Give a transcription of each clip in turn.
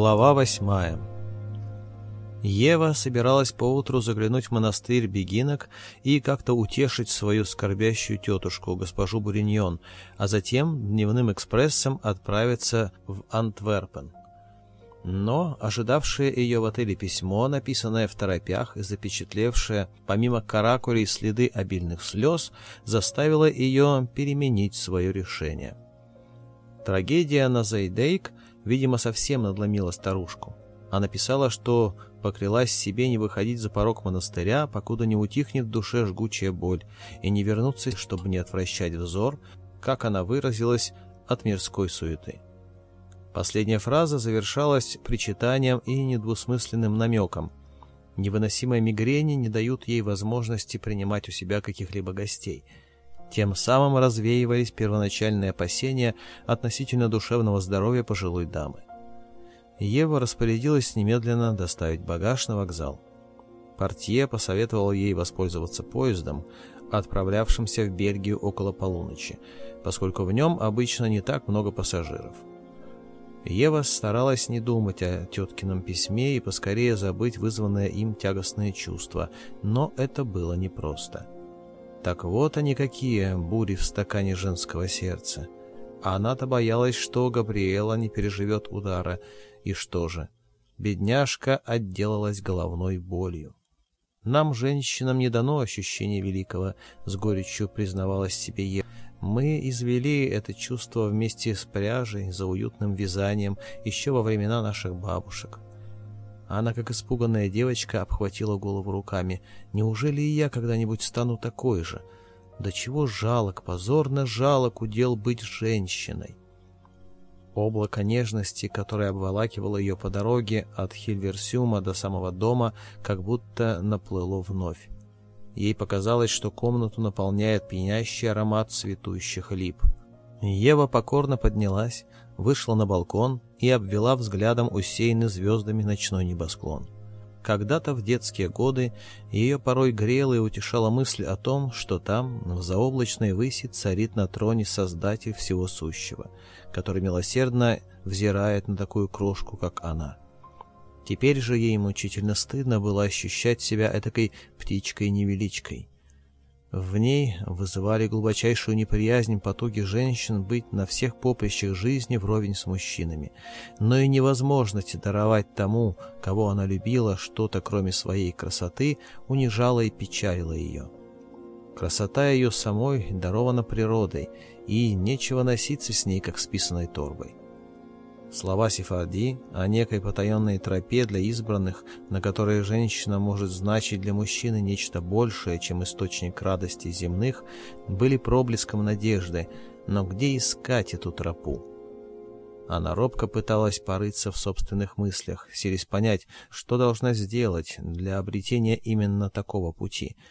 Глава восьмая Ева собиралась поутру заглянуть в монастырь Бегинок и как-то утешить свою скорбящую тетушку, госпожу Буриньон, а затем дневным экспрессом отправиться в Антверпен. Но ожидавшее ее в отеле письмо, написанное в торопях и запечатлевшее, помимо каракулей, следы обильных слез, заставило ее переменить свое решение. Трагедия на Зайдейк Видимо, совсем надломила старушку. Она писала, что поклялась себе не выходить за порог монастыря, покуда не утихнет в душе жгучая боль, и не вернуться, чтобы не отвращать взор, как она выразилась, от мирской суеты. Последняя фраза завершалась причитанием и недвусмысленным намеком. Невыносимые мигрени не дают ей возможности принимать у себя каких-либо гостей – тем самым развеивались первоначальные опасения относительно душевного здоровья пожилой дамы. Ева распорядилась немедленно доставить багаж на вокзал. Портье посоветовал ей воспользоваться поездом, отправлявшимся в Бельгию около полуночи, поскольку в нем обычно не так много пассажиров. Ева старалась не думать о теткином письме и поскорее забыть вызванное им тягостное чувство, но это было непросто. Так вот они какие, бури в стакане женского сердца. А она-то боялась, что Габриэла не переживет удара. И что же? Бедняжка отделалась головной болью. «Нам, женщинам, не дано ощущение великого», — с горечью признавалась себе Ева. «Мы извели это чувство вместе с пряжей за уютным вязанием еще во времена наших бабушек». Она, как испуганная девочка, обхватила голову руками. «Неужели и я когда-нибудь стану такой же? да чего жалок, позорно жалок удел быть женщиной!» Облако нежности, которое обволакивало ее по дороге от Хильверсюма до самого дома, как будто наплыло вновь. Ей показалось, что комнату наполняет пьянящий аромат цветущих лип. Ева покорно поднялась, вышла на балкон и обвела взглядом усеянный звездами ночной небосклон. Когда-то в детские годы ее порой грела и утешала мысль о том, что там, в заоблачной выси, царит на троне Создатель всего сущего, который милосердно взирает на такую крошку, как она. Теперь же ей мучительно стыдно было ощущать себя этакой птичкой-невеличкой. В ней вызывали глубочайшую неприязнь потуги женщин быть на всех поприщах жизни вровень с мужчинами, но и невозможность даровать тому, кого она любила, что-то кроме своей красоты, унижала и печалила ее. Красота ее самой дарована природой, и нечего носиться с ней, как с писаной торбой. Слова Сефарди о некой потаенной тропе для избранных, на которой женщина может значить для мужчины нечто большее, чем источник радости земных, были проблеском надежды, но где искать эту тропу? Она робко пыталась порыться в собственных мыслях, селись понять, что должна сделать для обретения именно такого пути —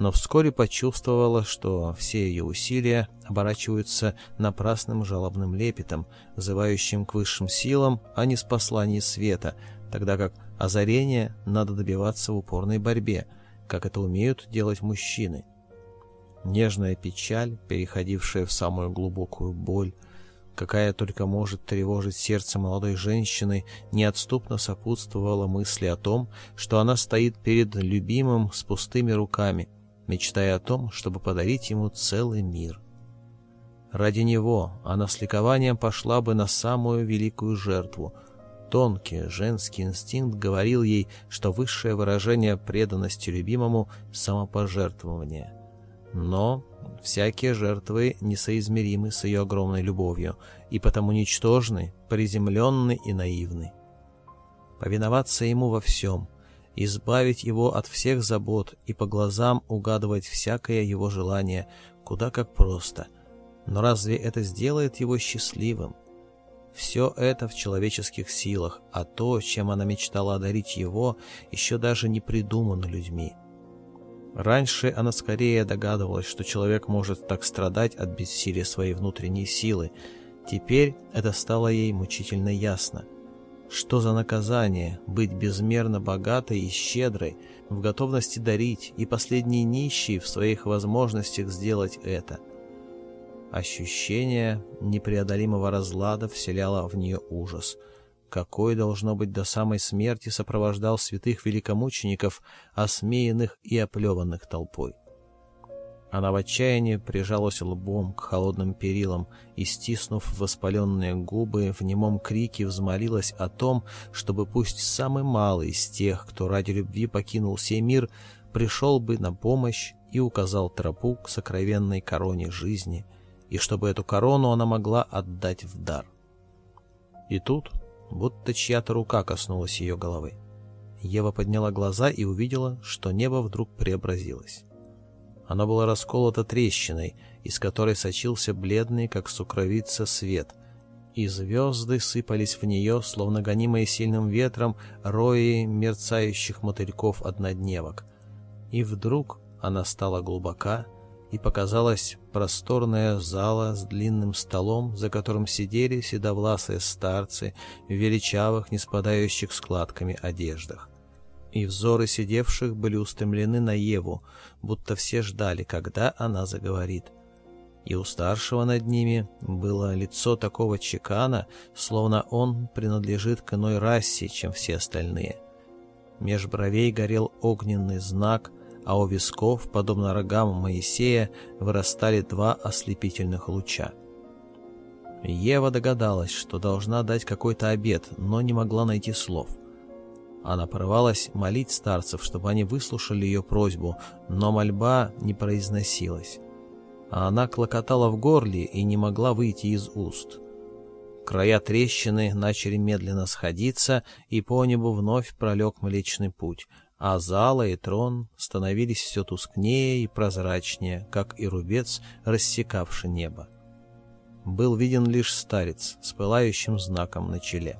но вскоре почувствовала, что все ее усилия оборачиваются напрасным жалобным лепетом, взывающим к высшим силам, а не с посланий света, тогда как озарение надо добиваться в упорной борьбе, как это умеют делать мужчины. Нежная печаль, переходившая в самую глубокую боль, какая только может тревожить сердце молодой женщины, неотступно сопутствовала мысли о том, что она стоит перед любимым с пустыми руками, мечтая о том, чтобы подарить ему целый мир. Ради него она с ликованием пошла бы на самую великую жертву. Тонкий женский инстинкт говорил ей, что высшее выражение преданности любимому — самопожертвование. Но всякие жертвы несоизмеримы с ее огромной любовью и потому ничтожны, приземленны и наивны. Повиноваться ему во всем, избавить его от всех забот и по глазам угадывать всякое его желание, куда как просто. Но разве это сделает его счастливым? Все это в человеческих силах, а то, чем она мечтала одарить его, еще даже не придумано людьми. Раньше она скорее догадывалась, что человек может так страдать от бессилия своей внутренней силы. Теперь это стало ей мучительно ясно – что за наказание быть безмерно богатой и щедрой, в готовности дарить и последние нищие в своих возможностях сделать это? Ощущение непреодолимого разлада вселяло в нее ужас. Какой, должно быть, до самой смерти сопровождал святых великомучеников, осмеянных и оплеванных толпой. Она в отчаянии прижалась лбом к холодным перилам и, стиснув воспаленные губы, в немом крике взмолилась о том, чтобы пусть самый малый из тех, кто ради любви покинул сей мир, пришел бы на помощь и указал тропу к сокровенной короне жизни, и чтобы эту корону она могла отдать в дар. И тут будто чья-то рука коснулась ее головы. Ева подняла глаза и увидела, что небо вдруг преобразилось. Оно было расколото трещиной, из которой сочился бледный, как сукровица, свет, и звезды сыпались в нее, словно гонимые сильным ветром рои мерцающих мотыльков-однодневок. И вдруг она стала глубока, и показалась просторная зала с длинным столом, за которым сидели седовласые старцы в величавых, не складками одеждах и взоры сидевших были устремлены на Еву, будто все ждали, когда она заговорит. И у старшего над ними было лицо такого чекана, словно он принадлежит к иной расе, чем все остальные. Меж бровей горел огненный знак, а у висков, подобно рогам Моисея, вырастали два ослепительных луча. Ева догадалась, что должна дать какой-то обед, но не могла найти слов. Она порывалась молить старцев, чтобы они выслушали ее просьбу, но мольба не произносилась. А она клокотала в горле и не могла выйти из уст. Края трещины начали медленно сходиться, и по небу вновь пролег Млечный Путь, а зала и трон становились все тускнее и прозрачнее, как и рубец, рассекавший небо. Был виден лишь старец с пылающим знаком на челе.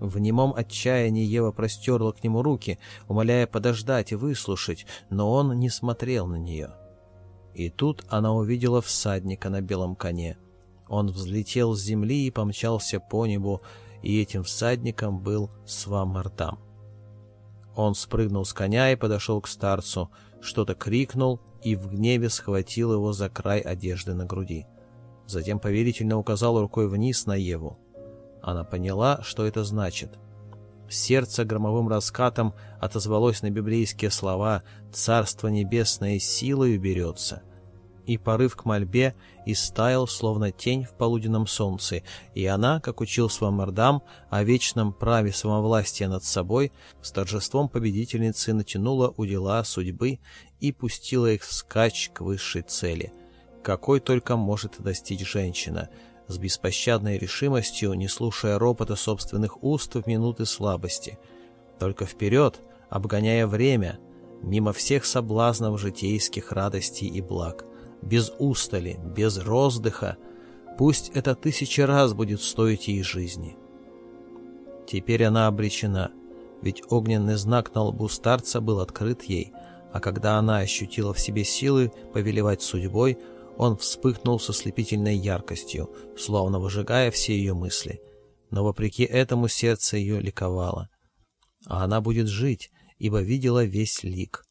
В немом отчаянии Ева простерла к нему руки, умоляя подождать и выслушать, но он не смотрел на нее. И тут она увидела всадника на белом коне. Он взлетел с земли и помчался по небу, и этим всадником был Свамардам. Он спрыгнул с коня и подошел к старцу, что-то крикнул и в гневе схватил его за край одежды на груди. Затем повелительно указал рукой вниз на Еву. Она поняла, что это значит. Сердце громовым раскатом отозвалось на библейские слова «Царство небесное силою берется» и порыв к мольбе истаял, словно тень в полуденном солнце, и она, как учил Свамардам о вечном праве самовластия над собой, с торжеством победительницы натянула удила судьбы и пустила их вскачь к высшей цели, какой только может достичь женщина — с беспощадной решимостью, не слушая ропота собственных уст в минуты слабости. Только вперед, обгоняя время, мимо всех соблазнов житейских радостей и благ, без устали, без роздыха, пусть это тысячи раз будет стоить ей жизни. Теперь она обречена, ведь огненный знак на лбу старца был открыт ей, а когда она ощутила в себе силы повелевать судьбой, он вспыхнул со слепительной яркостью, словно выжигая все ее мысли. Но вопреки этому сердце ее ликовало. А она будет жить, ибо видела весь лик.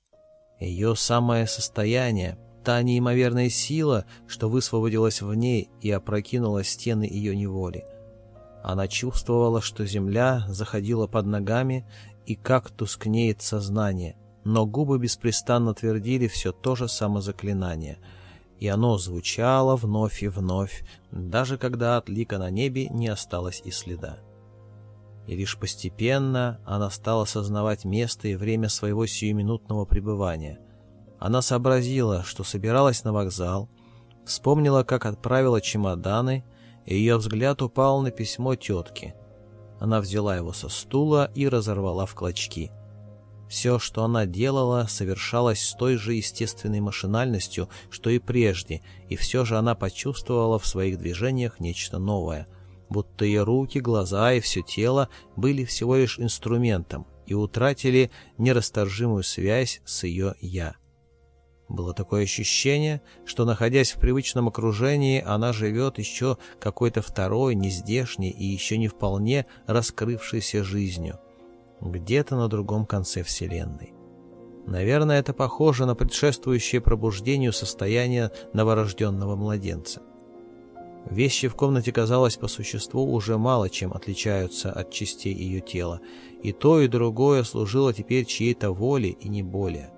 Ее самое состояние, та неимоверная сила, что высвободилась в ней и опрокинула стены ее неволи. Она чувствовала, что земля заходила под ногами и как тускнеет сознание, но губы беспрестанно твердили все то же самозаклинание — и оно звучало вновь и вновь, даже когда от лика на небе не осталось и следа. И лишь постепенно она стала сознавать место и время своего сиюминутного пребывания. Она сообразила, что собиралась на вокзал, вспомнила, как отправила чемоданы, и ее взгляд упал на письмо тетки. Она взяла его со стула и разорвала в клочки — все, что она делала, совершалось с той же естественной машинальностью, что и прежде, и все же она почувствовала в своих движениях нечто новое. Будто ее руки, глаза и все тело были всего лишь инструментом и утратили нерасторжимую связь с ее «я». Было такое ощущение, что, находясь в привычном окружении, она живет еще какой-то второй, нездешней и еще не вполне раскрывшейся жизнью где-то на другом конце Вселенной. Наверное, это похоже на предшествующее пробуждению состояние новорожденного младенца. Вещи в комнате, казалось, по существу уже мало чем отличаются от частей ее тела, и то и другое служило теперь чьей-то воле и не более.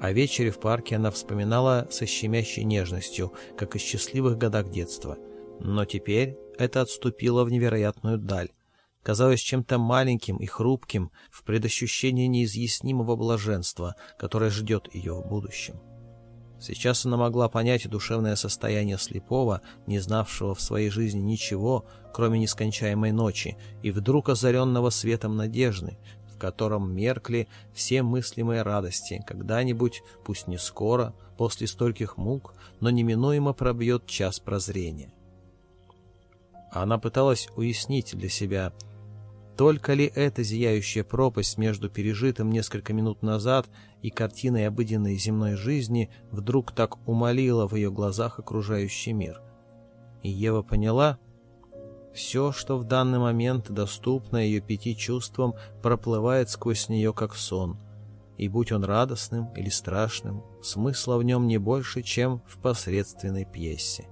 О вечере в парке она вспоминала со щемящей нежностью, как из счастливых годах детства. Но теперь это отступило в невероятную даль, казалось чем-то маленьким и хрупким в предощущении неизъяснимого блаженства, которое ждет ее в будущем. Сейчас она могла понять душевное состояние слепого, не знавшего в своей жизни ничего, кроме нескончаемой ночи, и вдруг озаренного светом надежды, в котором меркли все мыслимые радости, когда-нибудь, пусть не скоро, после стольких мук, но неминуемо пробьет час прозрения. Она пыталась уяснить для себя – только ли эта зияющая пропасть между пережитым несколько минут назад и картиной обыденной земной жизни вдруг так умолила в ее глазах окружающий мир? И Ева поняла, все, что в данный момент доступно ее пяти чувствам, проплывает сквозь нее как сон. И будь он радостным или страшным, смысла в нем не больше, чем в посредственной пьесе.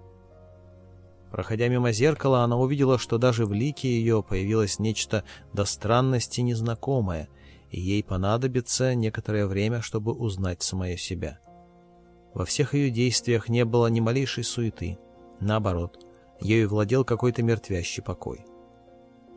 Проходя мимо зеркала, она увидела, что даже в лике ее появилось нечто до странности незнакомое, и ей понадобится некоторое время, чтобы узнать самое себя. Во всех ее действиях не было ни малейшей суеты. Наоборот, ею владел какой-то мертвящий покой.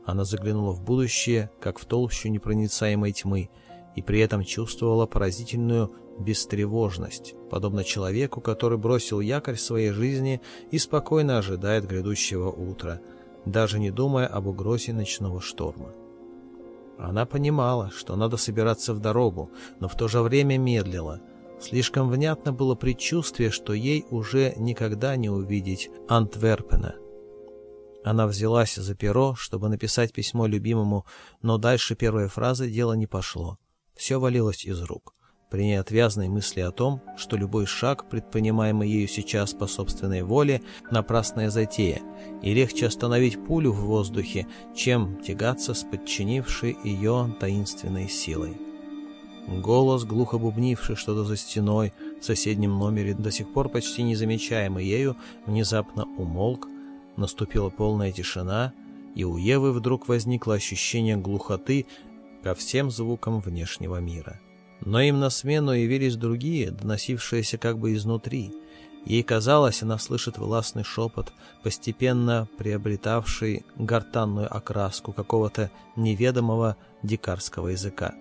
Она заглянула в будущее, как в толщу непроницаемой тьмы, и при этом чувствовала поразительную бестревожность, подобно человеку, который бросил якорь своей жизни и спокойно ожидает грядущего утра, даже не думая об угрозе ночного шторма. Она понимала, что надо собираться в дорогу, но в то же время медлила. Слишком внятно было предчувствие, что ей уже никогда не увидеть Антверпена. Она взялась за перо, чтобы написать письмо любимому, но дальше первой фразы дело не пошло. Все валилось из рук. При неотвязной мысли о том, что любой шаг, предпринимаемый ею сейчас по собственной воле, напрасная затея, и легче остановить пулю в воздухе, чем тягаться с подчинившей ее таинственной силой. Голос, глухо бубнивший что-то за стеной, в соседнем номере, до сих пор почти незамечаемый ею, внезапно умолк, наступила полная тишина, и у Евы вдруг возникло ощущение глухоты, ко всем звукам внешнего мира. Но им на смену явились другие, доносившиеся как бы изнутри. Ей казалось, она слышит властный шепот, постепенно приобретавший гортанную окраску какого-то неведомого дикарского языка.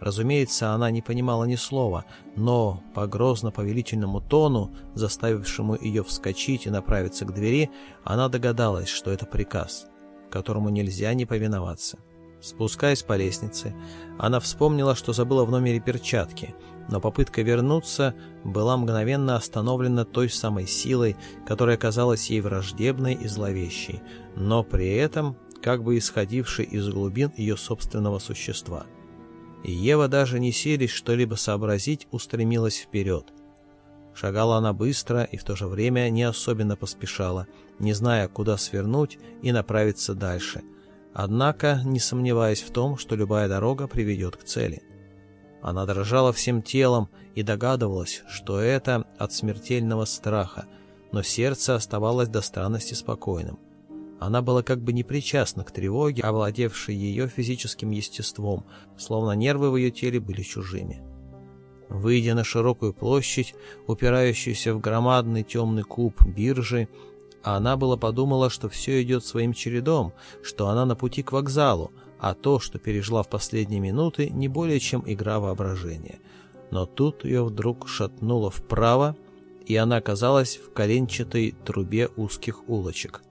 Разумеется, она не понимала ни слова, но по грозно-повелительному тону, заставившему ее вскочить и направиться к двери, она догадалась, что это приказ, которому нельзя не повиноваться. Спускаясь по лестнице, она вспомнила, что забыла в номере перчатки, но попытка вернуться была мгновенно остановлена той самой силой, которая казалась ей враждебной и зловещей, но при этом как бы исходившей из глубин ее собственного существа. И Ева, даже не селись что-либо сообразить, устремилась вперед. Шагала она быстро и в то же время не особенно поспешала, не зная, куда свернуть и направиться дальше – однако не сомневаясь в том, что любая дорога приведет к цели. Она дрожала всем телом и догадывалась, что это от смертельного страха, но сердце оставалось до странности спокойным. Она была как бы непричастна к тревоге, овладевшей ее физическим естеством, словно нервы в ее теле были чужими. Выйдя на широкую площадь, упирающуюся в громадный темный куб биржи, а она была подумала, что все идет своим чередом, что она на пути к вокзалу, а то, что пережила в последние минуты, не более чем игра воображения. Но тут ее вдруг шатнуло вправо, и она оказалась в коленчатой трубе узких улочек.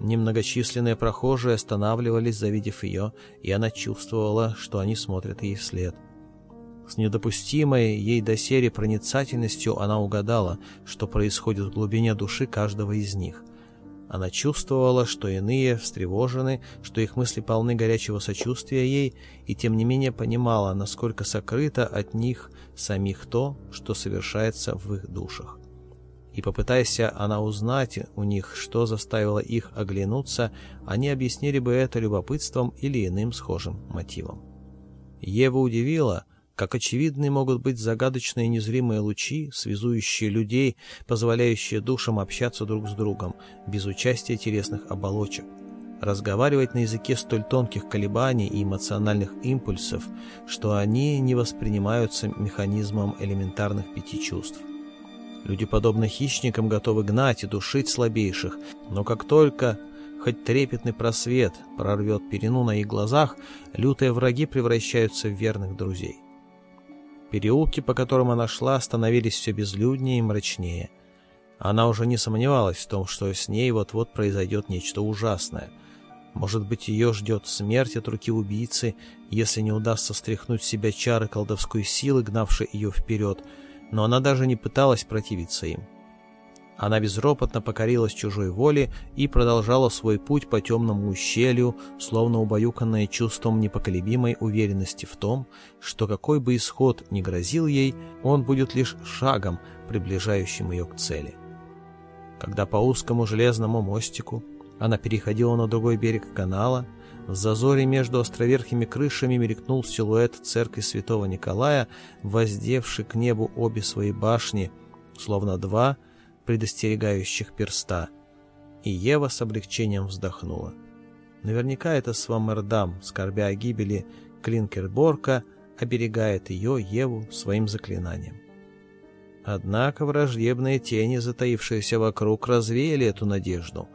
Немногочисленные прохожие останавливались, завидев ее, и она чувствовала, что они смотрят ей вслед – с недопустимой ей до доселе проницательностью она угадала, что происходит в глубине души каждого из них. Она чувствовала, что иные встревожены, что их мысли полны горячего сочувствия ей, и тем не менее понимала, насколько сокрыто от них самих то, что совершается в их душах. И попытаясь, она узнать у них, что заставило их оглянуться, они объяснили бы это любопытством или иным схожим мотивом. Ева удивила, как очевидны могут быть загадочные незримые лучи, связующие людей, позволяющие душам общаться друг с другом, без участия телесных оболочек. Разговаривать на языке столь тонких колебаний и эмоциональных импульсов, что они не воспринимаются механизмом элементарных пяти чувств. Люди, подобно хищникам, готовы гнать и душить слабейших, но как только хоть трепетный просвет прорвет перену на их глазах, лютые враги превращаются в верных друзей. Переулки, по которым она шла, становились все безлюднее и мрачнее. Она уже не сомневалась в том, что с ней вот-вот произойдет нечто ужасное. Может быть, ее ждет смерть от руки убийцы, если не удастся стряхнуть с себя чары колдовской силы, гнавшей ее вперед, но она даже не пыталась противиться им. Она безропотно покорилась чужой воле и продолжала свой путь по темному ущелью, словно убаюканная чувством непоколебимой уверенности в том, что какой бы исход ни грозил ей, он будет лишь шагом, приближающим ее к цели. Когда по узкому железному мостику она переходила на другой берег канала, в зазоре между островерхими крышами мелькнул силуэт церкви святого Николая, воздевший к небу обе свои башни, словно два – предостерегающих перста. И Ева с облегчением вздохнула. Наверняка это Свамердам, скорбя о гибели Клинкерборка, оберегает ее, Еву, своим заклинанием. Однако враждебные тени, затаившиеся вокруг, развеяли эту надежду.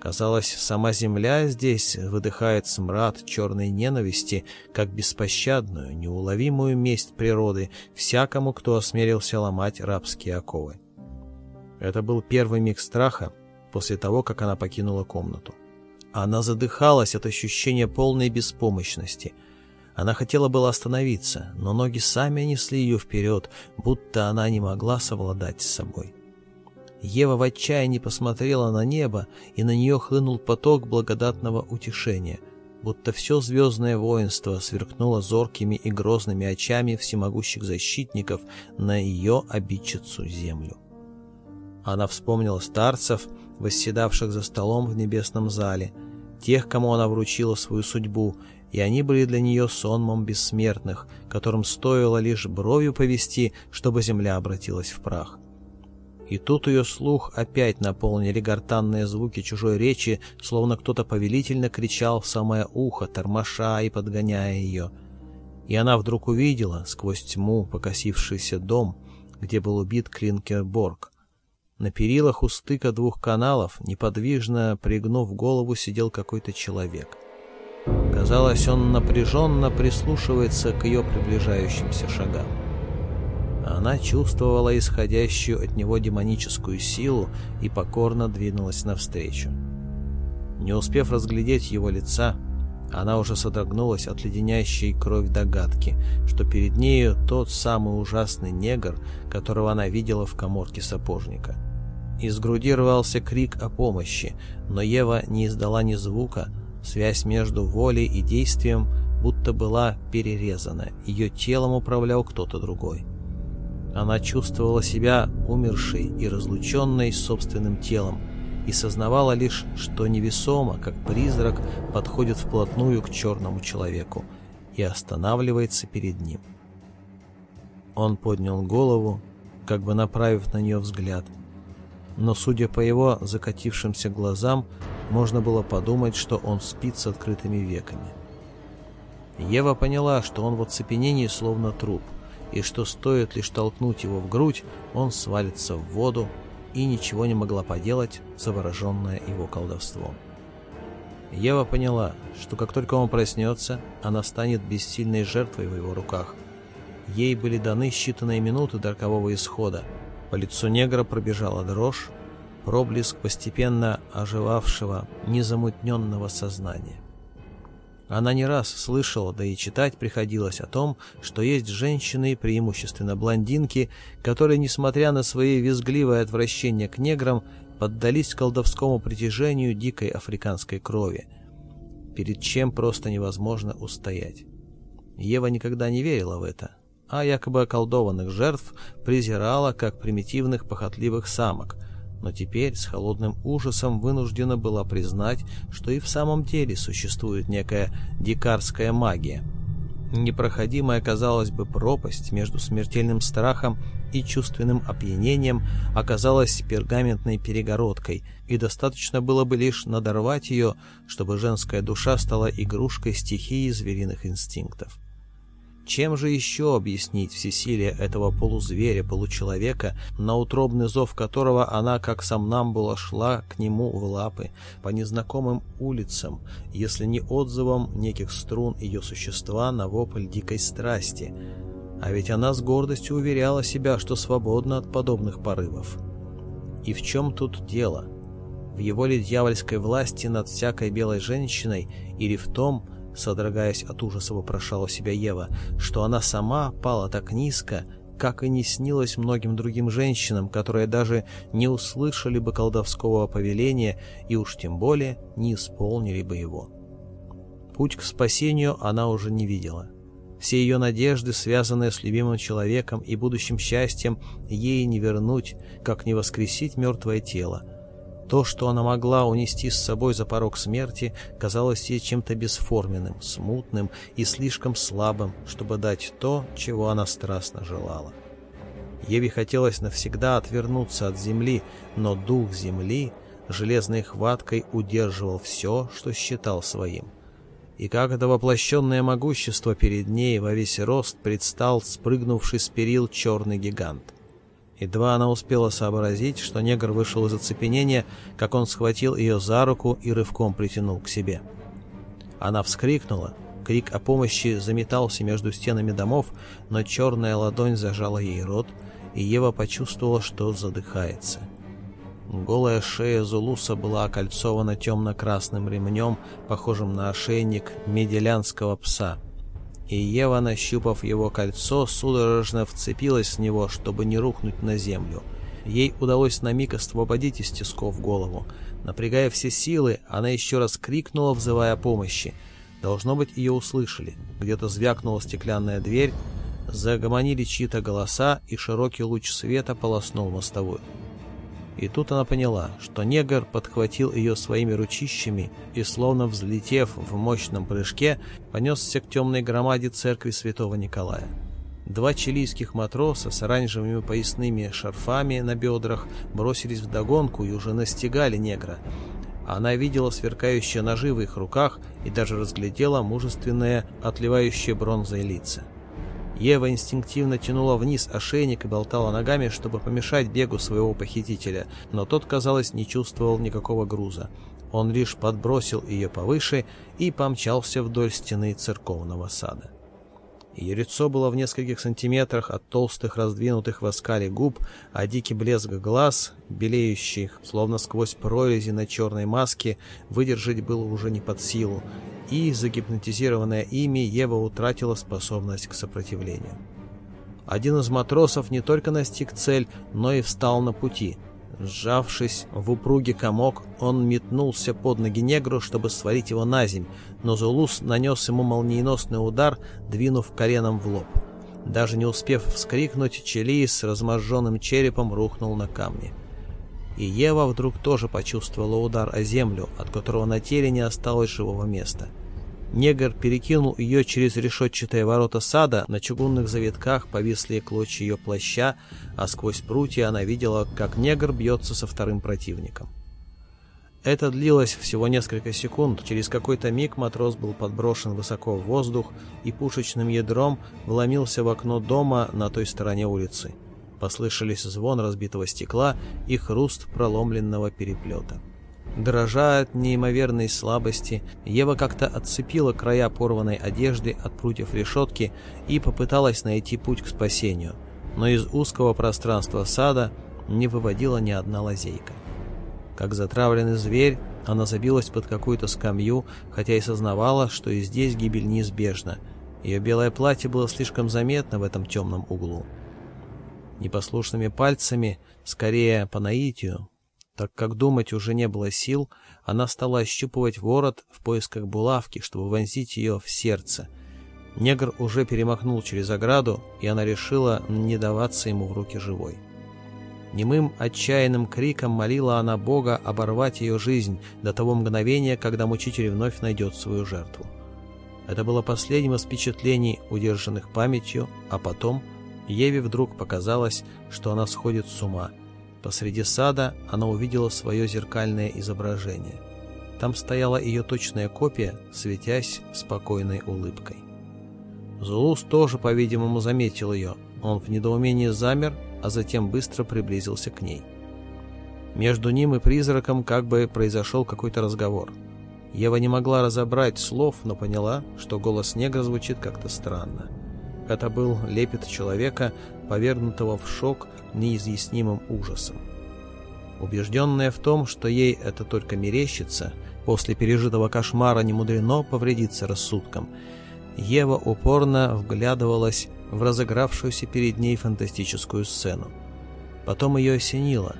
Казалось, сама земля здесь выдыхает смрад черной ненависти, как беспощадную, неуловимую месть природы всякому, кто осмелился ломать рабские оковы. Это был первый миг страха после того, как она покинула комнату. Она задыхалась от ощущения полной беспомощности. Она хотела было остановиться, но ноги сами несли ее вперед, будто она не могла совладать с собой. Ева в отчаянии посмотрела на небо, и на нее хлынул поток благодатного утешения, будто все звездное воинство сверкнуло зоркими и грозными очами всемогущих защитников на ее обидчицу землю. Она вспомнила старцев, восседавших за столом в небесном зале, тех, кому она вручила свою судьбу, и они были для нее сонмом бессмертных, которым стоило лишь бровью повести, чтобы земля обратилась в прах. И тут ее слух опять наполнили гортанные звуки чужой речи, словно кто-то повелительно кричал в самое ухо, тормоша и подгоняя ее. И она вдруг увидела сквозь тьму покосившийся дом, где был убит Клинкерборг, на перилах у стыка двух каналов, неподвижно пригнув голову, сидел какой-то человек. Казалось, он напряженно прислушивается к ее приближающимся шагам. Она чувствовала исходящую от него демоническую силу и покорно двинулась навстречу. Не успев разглядеть его лица, она уже содрогнулась от леденящей кровь догадки, что перед нею тот самый ужасный негр, которого она видела в коморке сапожника. Из груди рвался крик о помощи, но Ева не издала ни звука, связь между волей и действием будто была перерезана, ее телом управлял кто-то другой. Она чувствовала себя умершей и разлученной с собственным телом, и сознавала лишь, что невесомо, как призрак, подходит вплотную к черному человеку и останавливается перед ним. Он поднял голову, как бы направив на нее взгляд. Но, судя по его закатившимся глазам, можно было подумать, что он спит с открытыми веками. Ева поняла, что он в оцепенении словно труп, и что стоит лишь толкнуть его в грудь, он свалится в воду, и ничего не могла поделать, завороженная его колдовством. Ева поняла, что как только он проснется, она станет бессильной жертвой в его руках. Ей были даны считанные минуты до рокового исхода. По лицу негра пробежала дрожь, проблеск постепенно оживавшего, незамутненного сознания. Она не раз слышала, да и читать приходилось о том, что есть женщины, преимущественно блондинки, которые, несмотря на свои визгливое отвращение к неграм, поддались колдовскому притяжению дикой африканской крови, перед чем просто невозможно устоять. Ева никогда не верила в это, а якобы околдованных жертв презирала как примитивных похотливых самок, но теперь с холодным ужасом вынуждена была признать, что и в самом деле существует некая дикарская магия. Непроходимая, казалось бы, пропасть между смертельным страхом и чувственным опьянением оказалась пергаментной перегородкой, и достаточно было бы лишь надорвать ее, чтобы женская душа стала игрушкой стихии звериных инстинктов. Чем же еще объяснить всесилие этого полузверя, получеловека, на утробный зов которого она, как сомнамбула, шла к нему в лапы, по незнакомым улицам, если не отзывом неких струн ее существа на вопль дикой страсти? А ведь она с гордостью уверяла себя, что свободна от подобных порывов. И в чем тут дело? В его ли дьявольской власти над всякой белой женщиной или в том, Содрогаясь от ужаса, вопрошала себя Ева, что она сама пала так низко, как и не снилось многим другим женщинам, которые даже не услышали бы колдовского повеления и уж тем более не исполнили бы его. Путь к спасению она уже не видела. Все ее надежды, связанные с любимым человеком и будущим счастьем, ей не вернуть, как не воскресить мертвое тело, то, что она могла унести с собой за порог смерти, казалось ей чем-то бесформенным, смутным и слишком слабым, чтобы дать то, чего она страстно желала. Еве хотелось навсегда отвернуться от земли, но дух земли железной хваткой удерживал все, что считал своим. И как это воплощенное могущество перед ней во весь рост предстал спрыгнувший с перил черный гигант. Едва она успела сообразить, что негр вышел из оцепенения, как он схватил ее за руку и рывком притянул к себе. Она вскрикнула. Крик о помощи заметался между стенами домов, но черная ладонь зажала ей рот, и Ева почувствовала, что задыхается. Голая шея Зулуса была окольцована темно-красным ремнем, похожим на ошейник меделянского пса – и Ева, нащупав его кольцо, судорожно вцепилась в него, чтобы не рухнуть на землю. Ей удалось на миг освободить из тисков голову. Напрягая все силы, она еще раз крикнула, взывая помощи. Должно быть, ее услышали. Где-то звякнула стеклянная дверь, загомонили чьи-то голоса, и широкий луч света полоснул мостовую. И тут она поняла, что негр подхватил ее своими ручищами и, словно взлетев в мощном прыжке, понесся к темной громаде церкви святого Николая. Два чилийских матроса с оранжевыми поясными шарфами на бедрах бросились в догонку и уже настигали негра. Она видела сверкающие ножи в их руках и даже разглядела мужественное, отливающее бронзой лица. Ева инстинктивно тянула вниз ошейник и болтала ногами, чтобы помешать бегу своего похитителя, но тот, казалось, не чувствовал никакого груза. Он лишь подбросил ее повыше и помчался вдоль стены церковного сада. Ее лицо было в нескольких сантиметрах от толстых, раздвинутых в оскале губ, а дикий блеск глаз, белеющих, словно сквозь прорези на черной маске, выдержать было уже не под силу, и, загипнотизированная ими, Ева утратила способность к сопротивлению. Один из матросов не только настиг цель, но и встал на пути – Сжавшись в упругий комок, он метнулся под ноги негру, чтобы свалить его на земь, но Зулус нанес ему молниеносный удар, двинув коленом в лоб. Даже не успев вскрикнуть, Чели с разможженным черепом рухнул на камни. И Ева вдруг тоже почувствовала удар о землю, от которого на теле не осталось живого места — Негр перекинул ее через решетчатые ворота сада, на чугунных завитках повисли клочья ее плаща, а сквозь прутья она видела, как негр бьется со вторым противником. Это длилось всего несколько секунд. Через какой-то миг матрос был подброшен высоко в воздух и пушечным ядром вломился в окно дома на той стороне улицы. Послышались звон разбитого стекла и хруст проломленного переплета. Дрожа от неимоверной слабости, Ева как-то отцепила края порванной одежды от прутьев решетки и попыталась найти путь к спасению, но из узкого пространства сада не выводила ни одна лазейка. Как затравленный зверь, она забилась под какую-то скамью, хотя и сознавала, что и здесь гибель неизбежна. Ее белое платье было слишком заметно в этом темном углу. Непослушными пальцами, скорее по наитию, так как думать уже не было сил, она стала ощупывать ворот в поисках булавки, чтобы вонзить ее в сердце. Негр уже перемахнул через ограду, и она решила не даваться ему в руки живой. Немым отчаянным криком молила она Бога оборвать ее жизнь до того мгновения, когда мучитель вновь найдет свою жертву. Это было последним из впечатлений, удержанных памятью, а потом Еве вдруг показалось, что она сходит с ума – Посреди сада она увидела свое зеркальное изображение. Там стояла ее точная копия, светясь спокойной улыбкой. Зулус тоже, по-видимому, заметил ее. Он в недоумении замер, а затем быстро приблизился к ней. Между ним и призраком как бы произошел какой-то разговор. Ева не могла разобрать слов, но поняла, что голос негра звучит как-то странно. Это был лепет человека, повергнутого в шок неизъяснимым ужасом. Убежденная в том, что ей это только мерещится, после пережитого кошмара не мудрено повредиться рассудком, Ева упорно вглядывалась в разыгравшуюся перед ней фантастическую сцену. Потом ее осенило.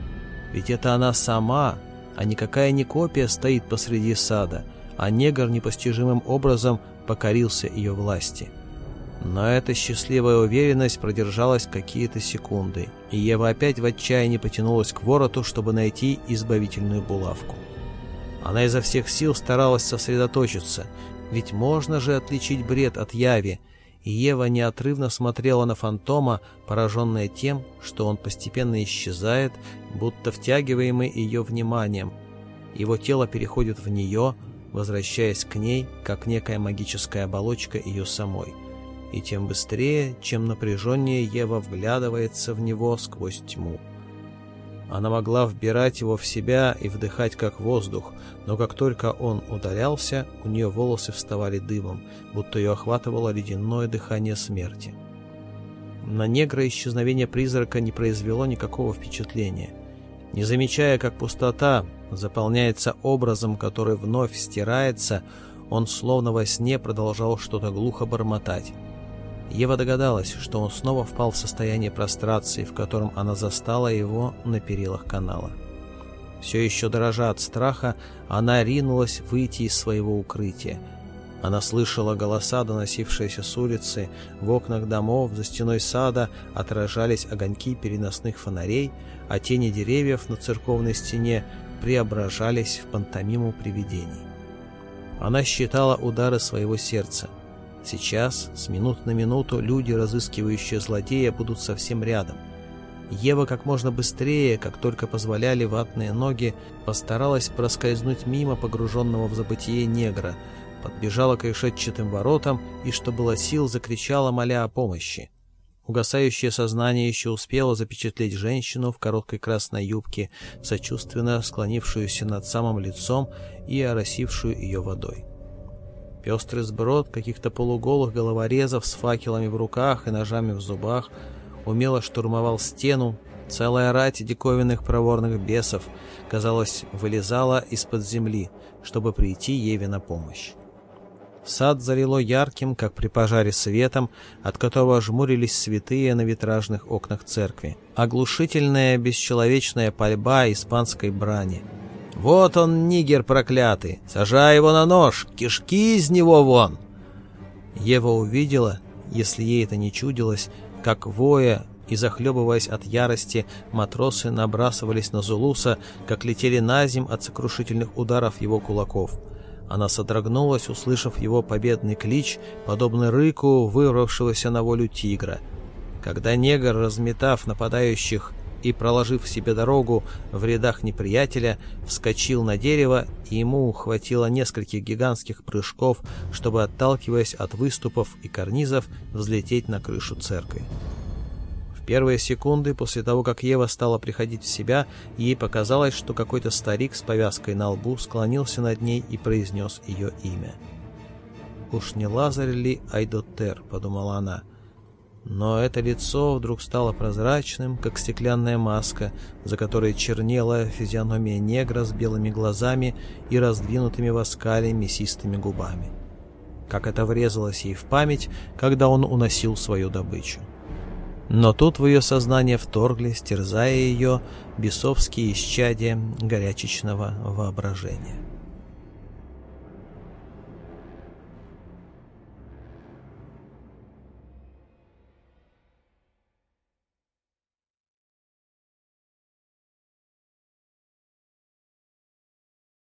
Ведь это она сама, а никакая не копия стоит посреди сада, а негр непостижимым образом покорился ее власти – но эта счастливая уверенность продержалась какие-то секунды, и Ева опять в отчаянии потянулась к вороту, чтобы найти избавительную булавку. Она изо всех сил старалась сосредоточиться, ведь можно же отличить бред от яви, и Ева неотрывно смотрела на фантома, пораженная тем, что он постепенно исчезает, будто втягиваемый ее вниманием. Его тело переходит в нее, возвращаясь к ней, как некая магическая оболочка ее самой и тем быстрее, чем напряженнее Ева вглядывается в него сквозь тьму. Она могла вбирать его в себя и вдыхать как воздух, но как только он удалялся, у нее волосы вставали дымом, будто ее охватывало ледяное дыхание смерти. На негра исчезновение призрака не произвело никакого впечатления. Не замечая, как пустота заполняется образом, который вновь стирается, он словно во сне продолжал что-то глухо бормотать. Ева догадалась, что он снова впал в состояние прострации, в котором она застала его на перилах канала. Все еще дрожа от страха, она ринулась выйти из своего укрытия. Она слышала голоса, доносившиеся с улицы, в окнах домов, за стеной сада отражались огоньки переносных фонарей, а тени деревьев на церковной стене преображались в пантомиму привидений. Она считала удары своего сердца. Сейчас, с минут на минуту, люди, разыскивающие злодея, будут совсем рядом. Ева как можно быстрее, как только позволяли ватные ноги, постаралась проскользнуть мимо погруженного в забытие негра, подбежала к решетчатым воротам и, что было сил, закричала, моля о помощи. Угасающее сознание еще успело запечатлеть женщину в короткой красной юбке, сочувственно склонившуюся над самым лицом и оросившую ее водой. Пестрый сброд каких-то полуголых головорезов с факелами в руках и ножами в зубах умело штурмовал стену, целая рать диковинных проворных бесов, казалось, вылезала из-под земли, чтобы прийти Еве на помощь. Сад залило ярким, как при пожаре, светом, от которого жмурились святые на витражных окнах церкви. Оглушительная бесчеловечная пальба испанской брани — «Вот он, нигер проклятый! Сажай его на нож! Кишки из него вон!» Ева увидела, если ей это не чудилось, как воя и, захлебываясь от ярости, матросы набрасывались на Зулуса, как летели на земь от сокрушительных ударов его кулаков. Она содрогнулась, услышав его победный клич, подобный рыку, вырвавшегося на волю тигра. Когда негр, разметав нападающих, и, проложив себе дорогу в рядах неприятеля, вскочил на дерево, и ему хватило нескольких гигантских прыжков, чтобы, отталкиваясь от выступов и карнизов, взлететь на крышу церкви. В первые секунды после того, как Ева стала приходить в себя, ей показалось, что какой-то старик с повязкой на лбу склонился над ней и произнес ее имя. «Уж не Лазарь ли Айдотер?» — подумала она — но это лицо вдруг стало прозрачным, как стеклянная маска, за которой чернела физиономия негра с белыми глазами и раздвинутыми в оскале мясистыми губами. Как это врезалось ей в память, когда он уносил свою добычу. Но тут в ее сознание вторглись, терзая ее, бесовские исчадия горячечного воображения.